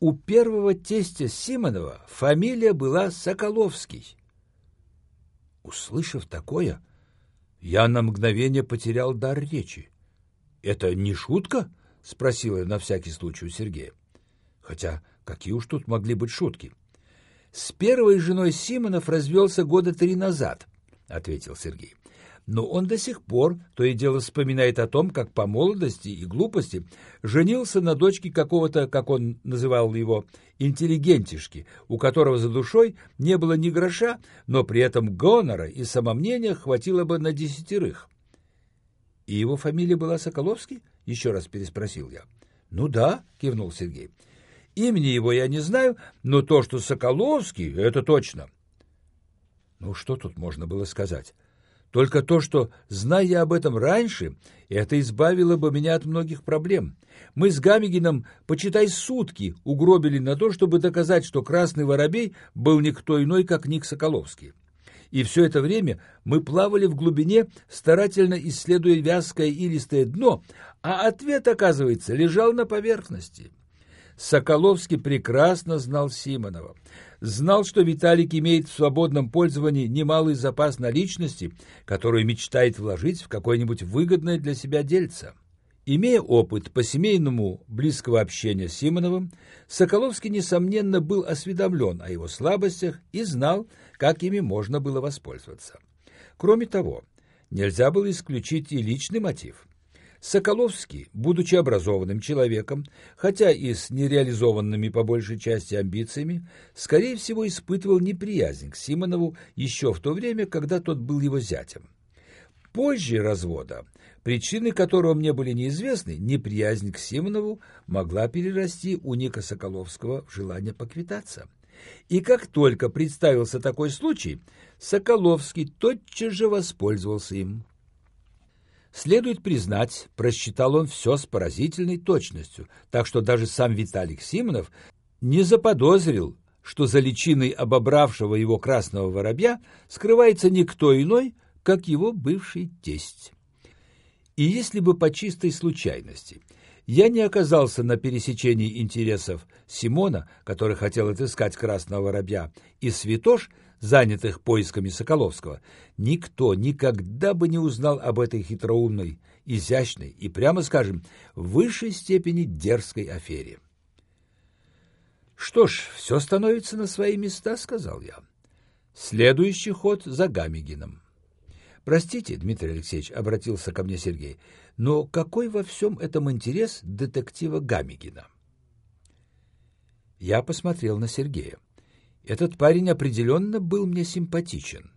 A: У первого тестя Симонова фамилия была Соколовский. Услышав такое, я на мгновение потерял дар речи. «Это не шутка?» — спросила на всякий случай у Сергея. Хотя Какие уж тут могли быть шутки? С первой женой Симонов развелся года три назад, ответил Сергей. Но он до сих пор то и дело вспоминает о том, как по молодости и глупости женился на дочке какого-то, как он называл его, интеллигентишки, у которого за душой не было ни гроша, но при этом гонора и самомнения хватило бы на десятерых. — И его фамилия была Соколовский? — еще раз переспросил я. — Ну да, — кивнул Сергей. Имени его я не знаю, но то, что Соколовский, это точно. Ну, что тут можно было сказать? Только то, что, зная об этом раньше, это избавило бы меня от многих проблем. Мы с Гамигином, почитай, сутки угробили на то, чтобы доказать, что Красный Воробей был никто иной, как Ник Соколовский. и все это время мы плавали в глубине, старательно исследуя вязкое илистое дно, а ответ, оказывается, лежал на поверхности. Соколовский прекрасно знал Симонова. Знал, что Виталик имеет в свободном пользовании немалый запас наличности, которую мечтает вложить в какое-нибудь выгодное для себя дельце. Имея опыт по семейному близкого общения с Симоновым, Соколовский, несомненно, был осведомлен о его слабостях и знал, как ими можно было воспользоваться. Кроме того, нельзя было исключить и личный мотив. Соколовский, будучи образованным человеком, хотя и с нереализованными по большей части амбициями, скорее всего испытывал неприязнь к Симонову еще в то время, когда тот был его зятем. Позже развода, причины которого мне были неизвестны, неприязнь к Симонову могла перерасти у Ника Соколовского в желание поквитаться. И как только представился такой случай, Соколовский тотчас же воспользовался им. Следует признать, просчитал он все с поразительной точностью, так что даже сам Виталик Симонов не заподозрил, что за личиной обобравшего его красного воробья скрывается никто иной, как его бывший тесть. И если бы по чистой случайности я не оказался на пересечении интересов Симона, который хотел отыскать красного воробья, и Святош – занятых поисками Соколовского, никто никогда бы не узнал об этой хитроумной, изящной и, прямо скажем, в высшей степени дерзкой афере. «Что ж, все становится на свои места», — сказал я. «Следующий ход за Гамигином». «Простите, Дмитрий Алексеевич», — обратился ко мне Сергей, «но какой во всем этом интерес детектива Гамигина?» Я посмотрел на Сергея. Этот парень определенно был мне симпатичен.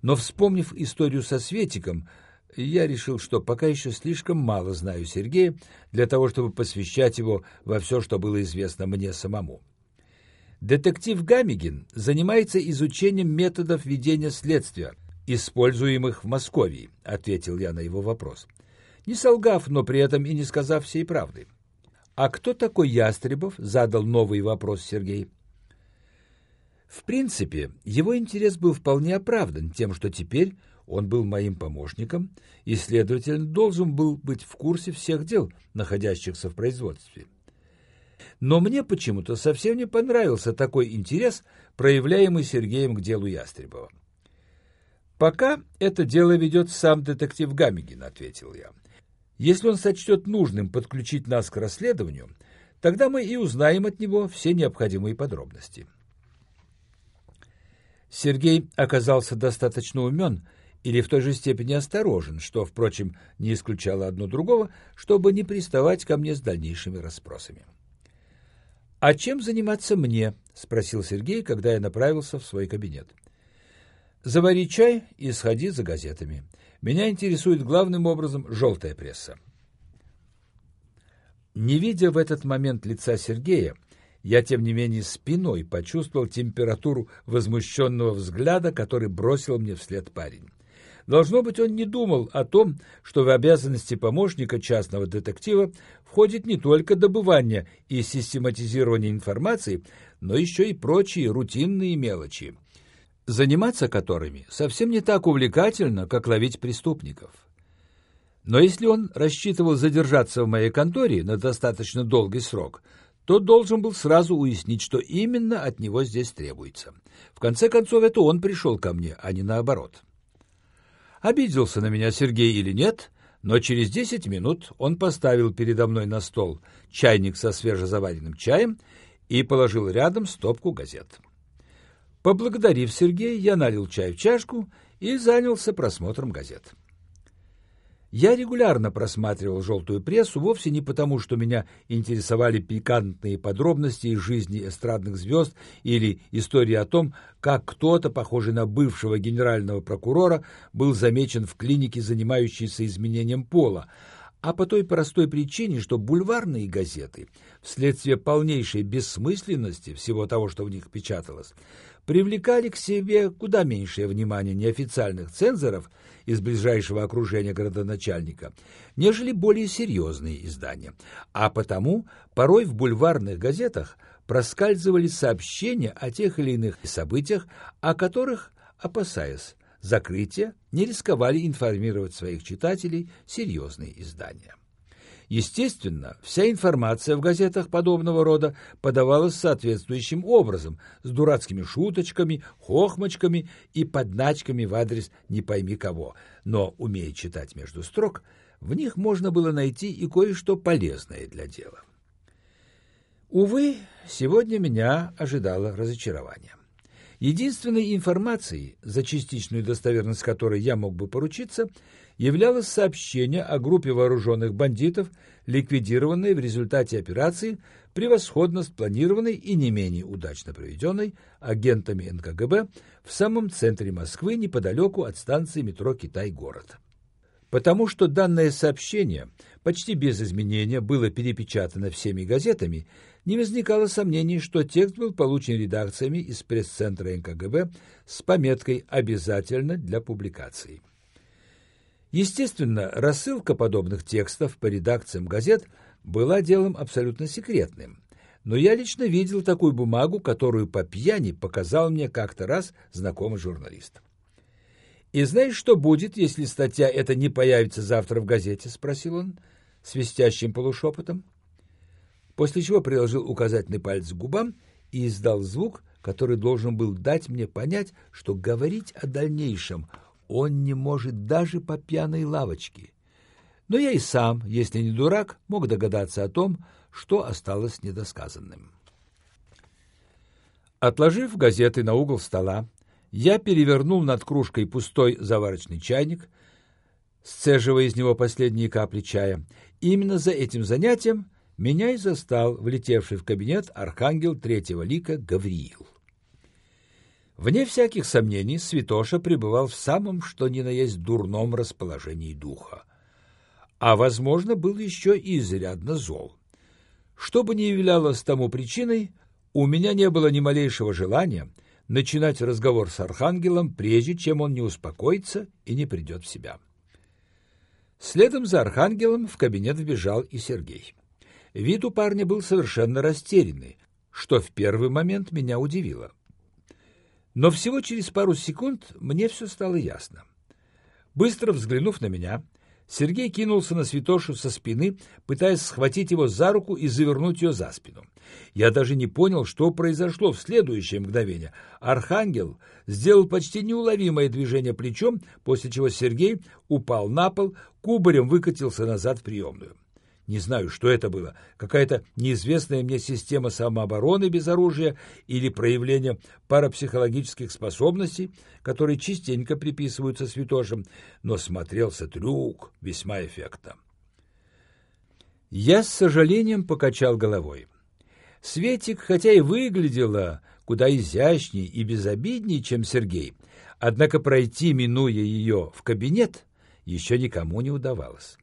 A: Но, вспомнив историю со Светиком, я решил, что пока еще слишком мало знаю Сергея для того, чтобы посвящать его во все, что было известно мне самому. Детектив Гамигин занимается изучением методов ведения следствия, используемых в Москве, ответил я на его вопрос. Не солгав, но при этом и не сказав всей правды. «А кто такой Ястребов?» — задал новый вопрос Сергей. В принципе, его интерес был вполне оправдан тем, что теперь он был моим помощником и, следовательно, должен был быть в курсе всех дел, находящихся в производстве. Но мне почему-то совсем не понравился такой интерес, проявляемый Сергеем к делу Ястребова. «Пока это дело ведет сам детектив Гамигин», — ответил я. «Если он сочтет нужным подключить нас к расследованию, тогда мы и узнаем от него все необходимые подробности». Сергей оказался достаточно умен или в той же степени осторожен, что, впрочем, не исключало одно другого, чтобы не приставать ко мне с дальнейшими расспросами. «А чем заниматься мне?» — спросил Сергей, когда я направился в свой кабинет. «Завари чай и сходи за газетами. Меня интересует главным образом желтая пресса». Не видя в этот момент лица Сергея, я, тем не менее, спиной почувствовал температуру возмущенного взгляда, который бросил мне вслед парень. Должно быть, он не думал о том, что в обязанности помощника частного детектива входит не только добывание и систематизирование информации, но еще и прочие рутинные мелочи, заниматься которыми совсем не так увлекательно, как ловить преступников. Но если он рассчитывал задержаться в моей конторе на достаточно долгий срок – тот должен был сразу уяснить, что именно от него здесь требуется. В конце концов, это он пришел ко мне, а не наоборот. Обиделся на меня Сергей или нет, но через десять минут он поставил передо мной на стол чайник со свежезаваренным чаем и положил рядом стопку газет. Поблагодарив Сергея, я налил чай в чашку и занялся просмотром газет. Я регулярно просматривал желтую прессу вовсе не потому, что меня интересовали пикантные подробности из жизни эстрадных звезд или истории о том, как кто-то, похожий на бывшего генерального прокурора, был замечен в клинике, занимающейся изменением пола, а по той простой причине, что бульварные газеты, вследствие полнейшей бессмысленности всего того, что в них печаталось, привлекали к себе куда меньшее внимание неофициальных цензоров из ближайшего окружения городоначальника, нежели более серьезные издания. А потому порой в бульварных газетах проскальзывали сообщения о тех или иных событиях, о которых опасаясь закрытия, не рисковали информировать своих читателей серьезные издания. Естественно, вся информация в газетах подобного рода подавалась соответствующим образом, с дурацкими шуточками, хохмочками и подначками в адрес не пойми кого. Но, умея читать между строк, в них можно было найти и кое-что полезное для дела. Увы, сегодня меня ожидало разочарование. Единственной информацией, за частичную достоверность которой я мог бы поручиться, являлось сообщение о группе вооруженных бандитов, ликвидированной в результате операции, превосходно спланированной и не менее удачно проведенной агентами НКГБ в самом центре Москвы, неподалеку от станции метро «Китай-город». Потому что данное сообщение почти без изменения было перепечатано всеми газетами, не возникало сомнений, что текст был получен редакциями из пресс-центра НКГБ с пометкой «Обязательно для публикации». Естественно, рассылка подобных текстов по редакциям газет была делом абсолютно секретным, но я лично видел такую бумагу, которую по пьяни показал мне как-то раз знакомый журналист. «И знаешь, что будет, если статья эта не появится завтра в газете?» — спросил он свистящим полушепотом после чего приложил указательный палец к губам и издал звук, который должен был дать мне понять, что говорить о дальнейшем он не может даже по пьяной лавочке. Но я и сам, если не дурак, мог догадаться о том, что осталось недосказанным. Отложив газеты на угол стола, я перевернул над кружкой пустой заварочный чайник, сцеживая из него последние капли чая. Именно за этим занятием меня и застал влетевший в кабинет архангел третьего лика Гавриил. Вне всяких сомнений, Святоша пребывал в самом что ни на есть дурном расположении духа. А, возможно, был еще и изрядно зол. Что бы ни являлось тому причиной, у меня не было ни малейшего желания начинать разговор с архангелом, прежде чем он не успокоится и не придет в себя. Следом за архангелом в кабинет вбежал и Сергей. Вид у парня был совершенно растерянный, что в первый момент меня удивило. Но всего через пару секунд мне все стало ясно. Быстро взглянув на меня, Сергей кинулся на Святошу со спины, пытаясь схватить его за руку и завернуть ее за спину. Я даже не понял, что произошло в следующее мгновение. Архангел сделал почти неуловимое движение плечом, после чего Сергей упал на пол, кубарем выкатился назад в приемную. Не знаю, что это было. Какая-то неизвестная мне система самообороны без оружия или проявление парапсихологических способностей, которые частенько приписываются святошам, но смотрелся трюк весьма эффектно. Я с сожалением покачал головой. Светик, хотя и выглядела куда изящнее и безобиднее, чем Сергей, однако пройти, минуя ее в кабинет, еще никому не удавалось.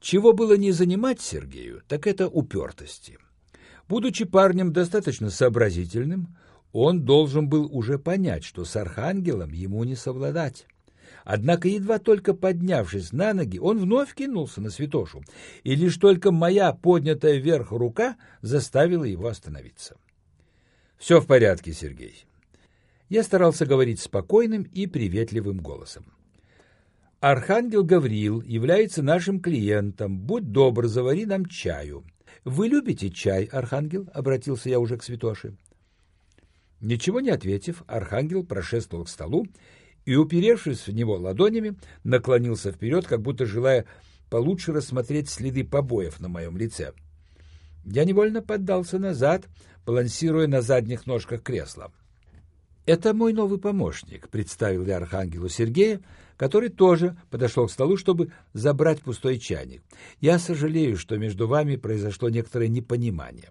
A: Чего было не занимать Сергею, так это упертости. Будучи парнем достаточно сообразительным, он должен был уже понять, что с архангелом ему не совладать. Однако, едва только поднявшись на ноги, он вновь кинулся на святошу, и лишь только моя поднятая вверх рука заставила его остановиться. «Все в порядке, Сергей». Я старался говорить спокойным и приветливым голосом. Архангел Гавриил является нашим клиентом. Будь добр, завари нам чаю. Вы любите чай, Архангел? Обратился я уже к святоше. Ничего не ответив, Архангел прошествовал к столу и, уперевшись в него ладонями, наклонился вперед, как будто желая получше рассмотреть следы побоев на моем лице. Я невольно поддался назад, балансируя на задних ножках кресла. «Это мой новый помощник», — представил я Архангелу Сергея, который тоже подошел к столу, чтобы забрать пустой чайник. «Я сожалею, что между вами произошло некоторое непонимание».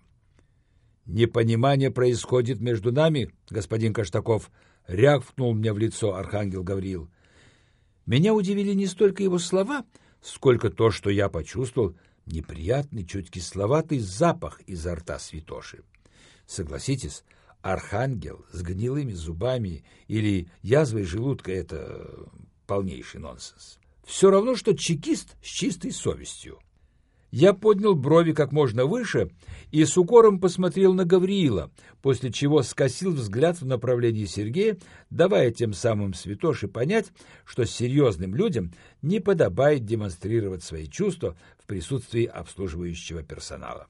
A: «Непонимание происходит между нами, господин Каштаков», — рявкнул мне в лицо Архангел Гавриил. Меня удивили не столько его слова, сколько то, что я почувствовал неприятный, чуть кисловатый запах изо рта святоши. Согласитесь, архангел с гнилыми зубами или язвой желудка — это полнейший нонсенс. Все равно, что чекист с чистой совестью. Я поднял брови как можно выше и с укором посмотрел на Гавриила, после чего скосил взгляд в направлении Сергея, давая тем самым Святоше понять, что серьезным людям не подобает демонстрировать свои чувства в присутствии обслуживающего персонала.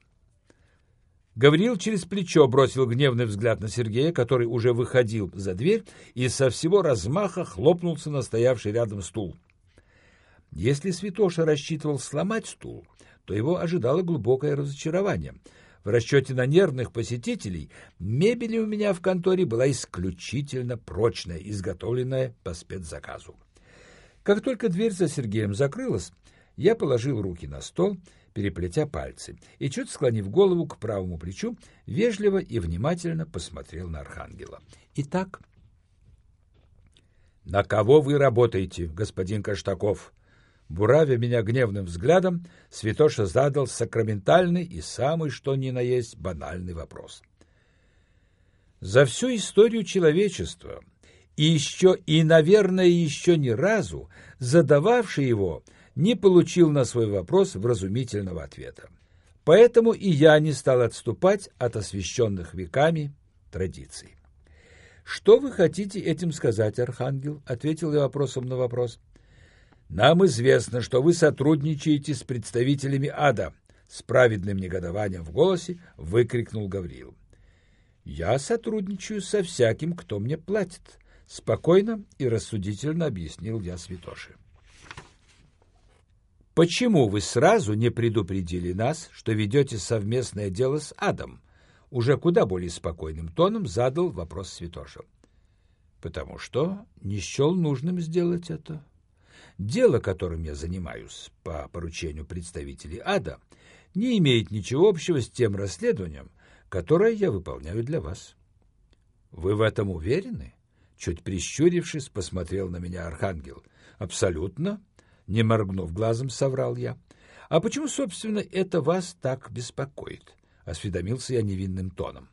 A: Гавриил через плечо бросил гневный взгляд на Сергея, который уже выходил за дверь и со всего размаха хлопнулся на стоявший рядом стул. Если Святоша рассчитывал сломать стул, то его ожидало глубокое разочарование. В расчете на нервных посетителей мебель у меня в конторе была исключительно прочная, изготовленная по спецзаказу. Как только дверь за Сергеем закрылась, я положил руки на стол, переплетя пальцы, и, чуть склонив голову к правому плечу, вежливо и внимательно посмотрел на Архангела. «Итак...» «На кого вы работаете, господин Каштаков?» Буравя меня гневным взглядом, Святоша задал сакраментальный и самый что ни на есть банальный вопрос. За всю историю человечества и еще и, наверное, еще ни разу задававший его не получил на свой вопрос вразумительного ответа. Поэтому и я не стал отступать от освященных веками традиций. «Что вы хотите этим сказать, Архангел?» — ответил я вопросом на вопрос. Нам известно, что вы сотрудничаете с представителями ада, с праведным негодованием в голосе выкрикнул Гавриил. Я сотрудничаю со всяким, кто мне платит, спокойно и рассудительно объяснил я святоши. Почему вы сразу не предупредили нас, что ведете совместное дело с адом? Уже куда более спокойным тоном задал вопрос святоша. Потому что не счел нужным сделать это. Дело, которым я занимаюсь по поручению представителей ада, не имеет ничего общего с тем расследованием, которое я выполняю для вас. Вы в этом уверены? Чуть прищурившись, посмотрел на меня архангел. Абсолютно, не моргнув глазом, соврал я. А почему, собственно, это вас так беспокоит? осведомился я невинным тоном.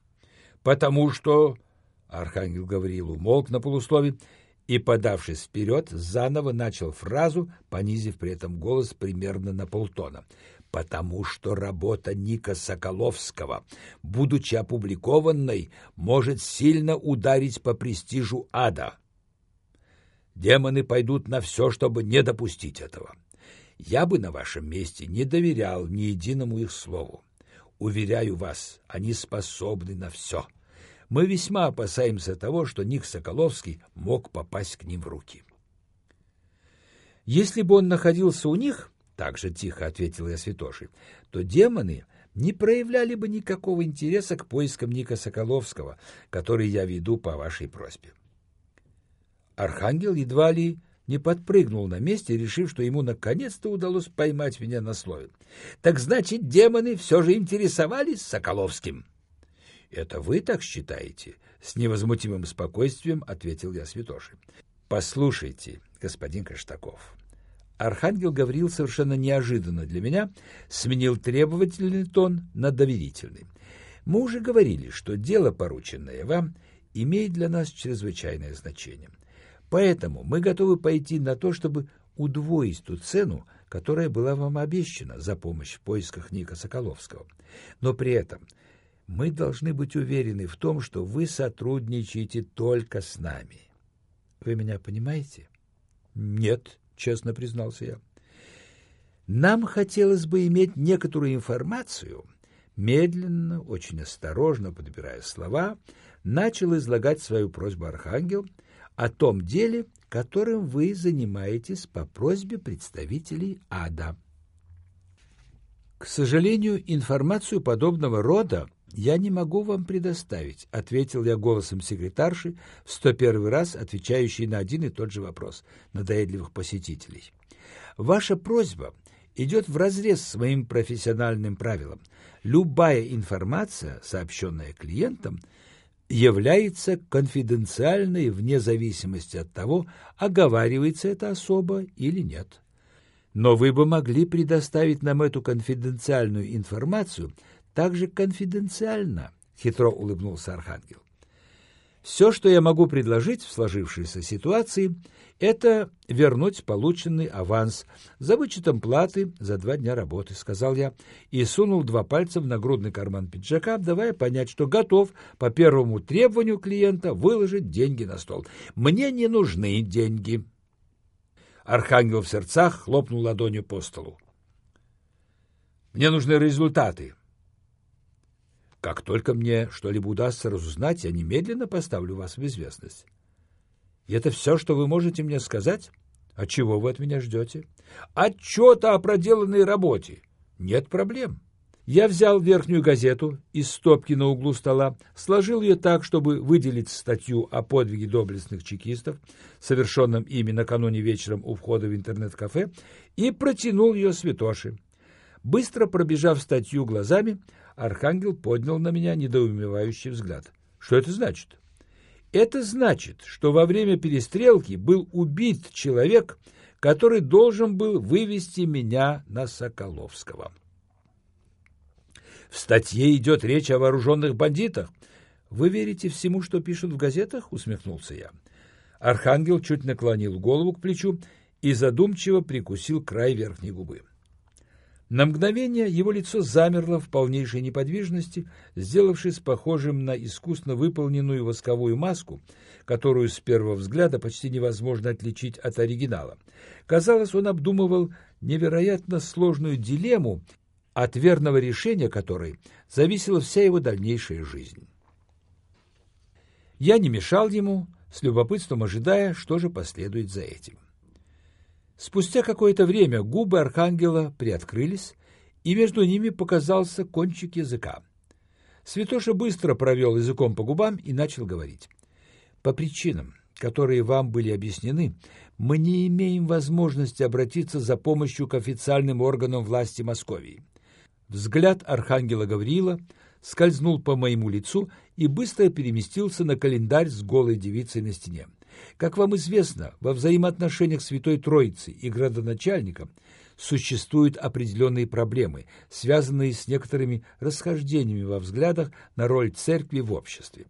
A: Потому что Архангел Гавриил умолк на полуслове и, подавшись вперед, заново начал фразу, понизив при этом голос примерно на полтона. «Потому что работа Ника Соколовского, будучи опубликованной, может сильно ударить по престижу ада. Демоны пойдут на все, чтобы не допустить этого. Я бы на вашем месте не доверял ни единому их слову. Уверяю вас, они способны на все» мы весьма опасаемся того, что Ник Соколовский мог попасть к ним в руки. Если бы он находился у них, так же тихо ответил я святоши, то демоны не проявляли бы никакого интереса к поискам Ника Соколовского, который я веду по вашей просьбе. Архангел едва ли не подпрыгнул на месте, решив, что ему наконец-то удалось поймать меня на слове. Так значит, демоны все же интересовались Соколовским? «Это вы так считаете?» — с невозмутимым спокойствием ответил я святоши. «Послушайте, господин Каштаков». Архангел Гавриил совершенно неожиданно для меня сменил требовательный тон на доверительный. Мы уже говорили, что дело, порученное вам, имеет для нас чрезвычайное значение. Поэтому мы готовы пойти на то, чтобы удвоить ту цену, которая была вам обещана за помощь в поисках Ника Соколовского. Но при этом мы должны быть уверены в том, что вы сотрудничаете только с нами. Вы меня понимаете? Нет, честно признался я. Нам хотелось бы иметь некоторую информацию. Медленно, очень осторожно подбирая слова, начал излагать свою просьбу Архангел о том деле, которым вы занимаетесь по просьбе представителей ада. К сожалению, информацию подобного рода «Я не могу вам предоставить», — ответил я голосом секретарши, в сто первый раз отвечающей на один и тот же вопрос надоедливых посетителей. «Ваша просьба идет вразрез с моим профессиональным правилом. Любая информация, сообщенная клиентам, является конфиденциальной вне зависимости от того, оговаривается это особо или нет. Но вы бы могли предоставить нам эту конфиденциальную информацию – также конфиденциально, — хитро улыбнулся Архангел. Все, что я могу предложить в сложившейся ситуации, это вернуть полученный аванс за вычетом платы за два дня работы, сказал я и сунул два пальца в нагрудный карман пиджака, давая понять, что готов по первому требованию клиента выложить деньги на стол. Мне не нужны деньги. Архангел в сердцах хлопнул ладонью по столу. Мне нужны результаты. Как только мне что-либо удастся разузнать, я немедленно поставлю вас в известность. И это все, что вы можете мне сказать? А чего вы от меня ждете? Отчета о проделанной работе. Нет проблем. Я взял верхнюю газету из стопки на углу стола, сложил ее так, чтобы выделить статью о подвиге доблестных чекистов, совершенном ими накануне вечером у входа в интернет-кафе, и протянул ее святоши. Быстро пробежав статью глазами, Архангел поднял на меня недоумевающий взгляд. Что это значит? Это значит, что во время перестрелки был убит человек, который должен был вывести меня на Соколовского. В статье идет речь о вооруженных бандитах. Вы верите всему, что пишут в газетах? Усмехнулся я. Архангел чуть наклонил голову к плечу и задумчиво прикусил край верхней губы. На мгновение его лицо замерло в полнейшей неподвижности, сделавшись похожим на искусно выполненную восковую маску, которую с первого взгляда почти невозможно отличить от оригинала. Казалось, он обдумывал невероятно сложную дилемму, от верного решения которой зависела вся его дальнейшая жизнь. Я не мешал ему, с любопытством ожидая, что же последует за этим. Спустя какое-то время губы архангела приоткрылись, и между ними показался кончик языка. Святоша быстро провел языком по губам и начал говорить. «По причинам, которые вам были объяснены, мы не имеем возможности обратиться за помощью к официальным органам власти Московии». Взгляд архангела Гавриила скользнул по моему лицу и быстро переместился на календарь с голой девицей на стене. Как вам известно, во взаимоотношениях Святой Троицы и градоначальника существуют определенные проблемы, связанные с некоторыми расхождениями во взглядах на роль церкви в обществе.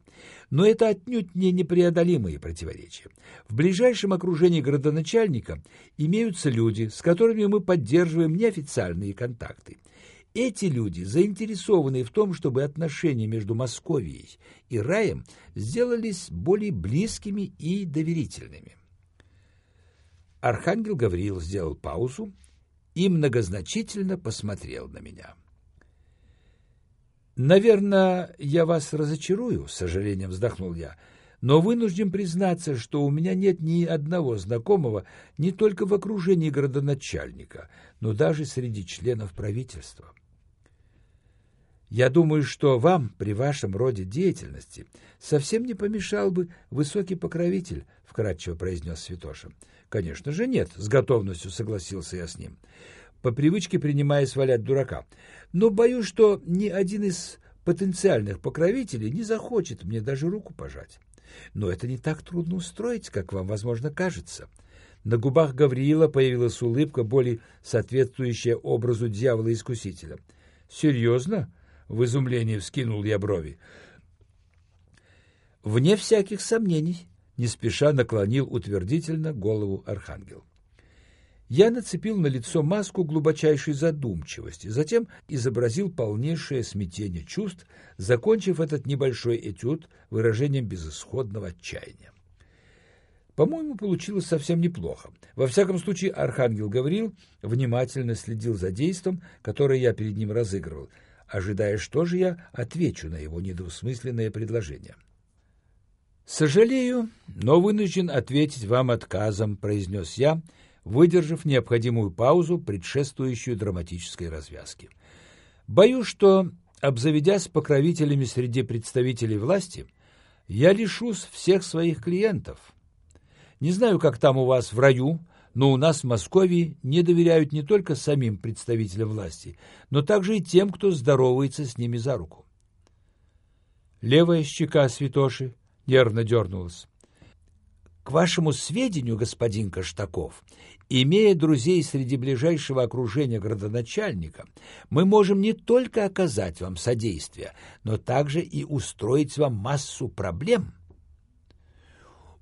A: Но это отнюдь не непреодолимые противоречия. В ближайшем окружении градоначальника имеются люди, с которыми мы поддерживаем неофициальные контакты. Эти люди заинтересованы в том, чтобы отношения между Московией и раем сделались более близкими и доверительными. Архангел Гавриил сделал паузу и многозначительно посмотрел на меня. «Наверное, я вас разочарую», — с сожалением вздохнул я, «но вынужден признаться, что у меня нет ни одного знакомого не только в окружении городоначальника, но даже среди членов правительства». Я думаю, что вам при вашем роде деятельности совсем не помешал бы высокий покровитель, — вкратчиво произнес Святоша. — Конечно же нет, — с готовностью согласился я с ним, по привычке принимаясь валять дурака. Но боюсь, что ни один из потенциальных покровителей не захочет мне даже руку пожать. Но это не так трудно устроить, как вам, возможно, кажется. На губах Гавриила появилась улыбка, более соответствующая образу дьявола-искусителя. — Серьезно? В изумлении вскинул я брови. Вне всяких сомнений, не спеша наклонил утвердительно голову архангел. Я нацепил на лицо маску глубочайшей задумчивости, затем изобразил полнейшее смятение чувств, закончив этот небольшой этюд выражением безысходного отчаяния. По-моему, получилось совсем неплохо. Во всяком случае, Архангел Гаврил внимательно следил за действом, которое я перед ним разыгрывал — ожидая, что же я отвечу на его недвусмысленное предложение. «Сожалею, но вынужден ответить вам отказом», — произнес я, выдержав необходимую паузу, предшествующую драматической развязке. «Боюсь, что, обзаведясь покровителями среди представителей власти, я лишусь всех своих клиентов. Не знаю, как там у вас в раю, но у нас в Москве не доверяют не только самим представителям власти, но также и тем, кто здоровается с ними за руку. Левая щека святоши нервно дернулась. К вашему сведению, господин Каштаков, имея друзей среди ближайшего окружения градоначальника, мы можем не только оказать вам содействие, но также и устроить вам массу проблем.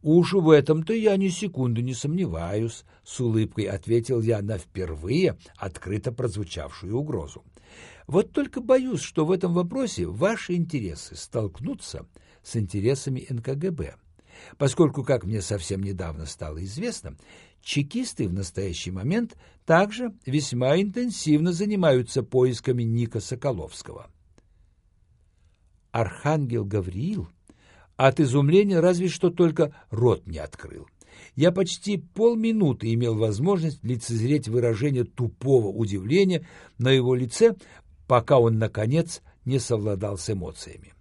A: «Уж в этом-то я ни секунды не сомневаюсь», — с улыбкой ответил я на впервые открыто прозвучавшую угрозу. «Вот только боюсь, что в этом вопросе ваши интересы столкнутся с интересами НКГБ, поскольку, как мне совсем недавно стало известно, чекисты в настоящий момент также весьма интенсивно занимаются поисками Ника Соколовского». Архангел Гавриил от изумления разве что только рот не открыл. Я почти полминуты имел возможность лицезреть выражение тупого удивления на его лице, пока он, наконец, не совладал с эмоциями.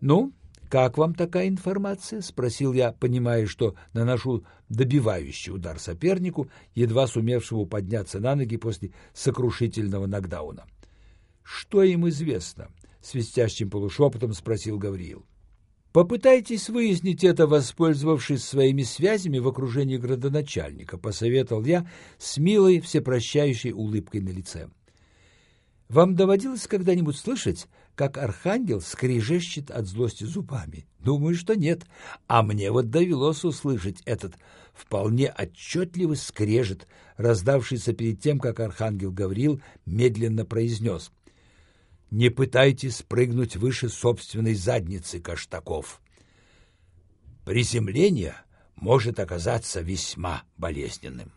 A: «Ну, как вам такая информация?» — спросил я, понимая, что наношу добивающий удар сопернику, едва сумевшему подняться на ноги после сокрушительного нокдауна. «Что им известно?» — свистящим полушепотом спросил Гавриил. Попытайтесь выяснить это, воспользовавшись своими связями в окружении градоначальника, посоветовал я с милой всепрощающей улыбкой на лице. Вам доводилось когда-нибудь слышать, как архангел скрежещет от злости зубами? Думаю, что нет. А мне вот довелось услышать этот вполне отчетливый скрежет, раздавшийся перед тем, как архангел Гавриил медленно произнес — не пытайтесь спрыгнуть выше собственной задницы, Каштаков. Приземление может оказаться весьма болезненным.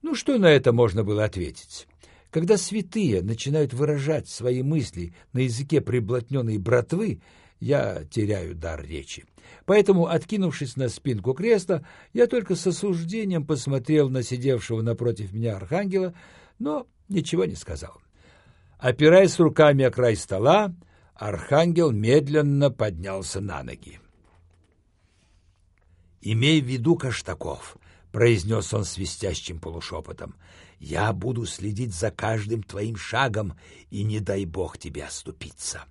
A: Ну, что на это можно было ответить? Когда святые начинают выражать свои мысли на языке приблотненной братвы, я теряю дар речи. Поэтому, откинувшись на спинку кресла, я только с осуждением посмотрел на сидевшего напротив меня архангела, но ничего не сказал. Опираясь руками о край стола, архангел медленно поднялся на ноги. «Имей в виду, Каштаков», — произнес он свистящим полушепотом, — «я буду следить за каждым твоим шагом, и не дай бог тебе оступиться».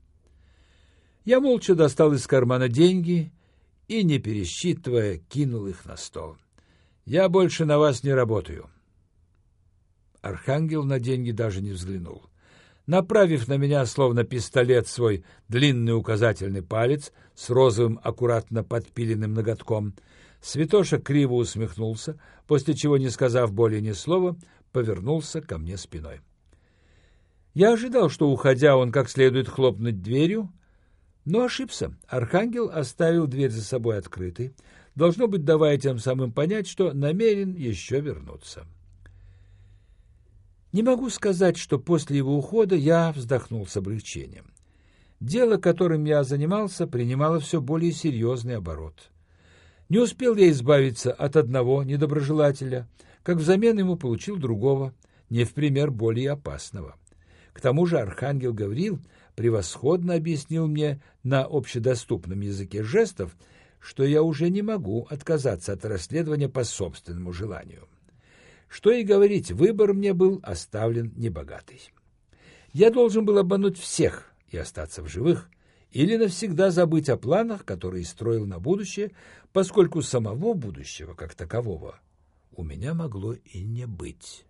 A: Я молча достал из кармана деньги и, не пересчитывая, кинул их на стол. «Я больше на вас не работаю». Архангел на деньги даже не взглянул. Направив на меня, словно пистолет, свой длинный указательный палец с розовым аккуратно подпиленным ноготком, Святоша криво усмехнулся, после чего, не сказав более ни слова, повернулся ко мне спиной. Я ожидал, что, уходя, он как следует хлопнуть дверью, но ошибся. Архангел оставил дверь за собой открытой, должно быть, давая тем самым понять, что намерен еще вернуться. Не могу сказать, что после его ухода я вздохнул с облегчением. Дело, которым я занимался, принимало все более серьезный оборот. Не успел я избавиться от одного недоброжелателя, как взамен ему получил другого, не в пример более опасного. К тому же архангел Гавриил превосходно объяснил мне на общедоступном языке жестов, что я уже не могу отказаться от расследования по собственному желанию. Что и говорить, выбор мне был оставлен небогатый. Я должен был обмануть всех и остаться в живых, или навсегда забыть о планах, которые строил на будущее, поскольку самого будущего как такового у меня могло и не быть.